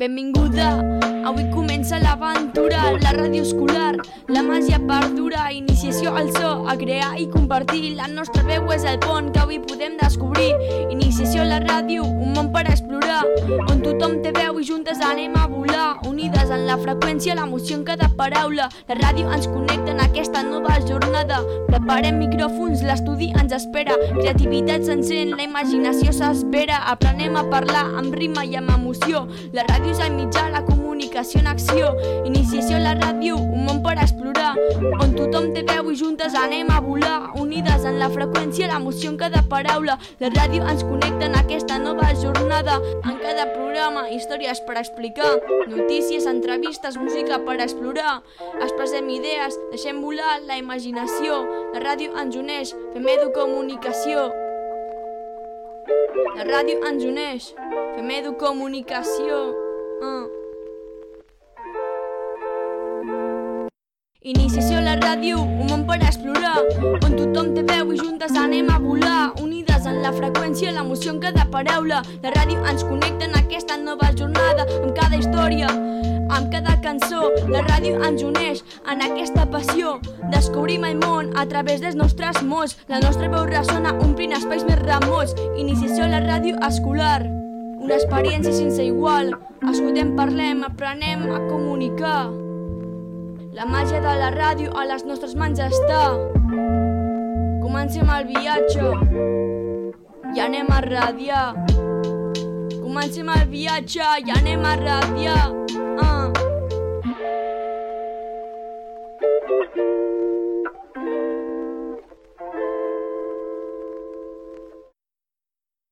Benvinguda, avui comença l'aventura, la ràdio escolar, la màgia iniciació al so, a crear i compartir, la nostra veu és el pont que avui podem descobrir, iniciació a la ràdio, un món per explorar, on tothom té veu i juntes anem a volar, unides en la freqüència, l'emoció en cada paraula, la ràdio ens connecta en aquesta nova jornada, preparem micròfons, l'estudi ens espera, creativitat s'encén, la imaginació s'espera, aprenem a parlar amb rima i amb emoció, la ràdio és el mitjà, la comunicació en acció. Iniciació a la ràdio, un món per explorar, on tothom té veu i juntes anem a volar, unides en la freqüència, l'emoció en cada paraula. La ràdio ens connecta en aquesta nova jornada, en cada programa, històries per explicar, notícies, entrevistes, música per explorar. Expressem idees, deixem volar la imaginació. La ràdio ens uneix, fem educomunicació. La ràdio ens uneix, fem educomunicació. Uh. Iniciació a la ràdio, un món per explorar, on tothom té veu i juntes anem a volar, unides en la freqüència, l'emoció en cada paraula. La ràdio ens connecta en aquesta nova jornada, amb cada història, amb cada cançó. La ràdio ens uneix en aquesta passió. Descobrim el món a través dels nostres mots. La nostra veu ressona omplint espais més remots. Iniciació a la ràdio escolar. Una experiència sense igual. Escoltem, parlem, aprenem a comunicar. La màgia de la ràdio a les nostres mans està. Comencem el viatge i anem a radiar. Comencem el viatge i anem a radiar.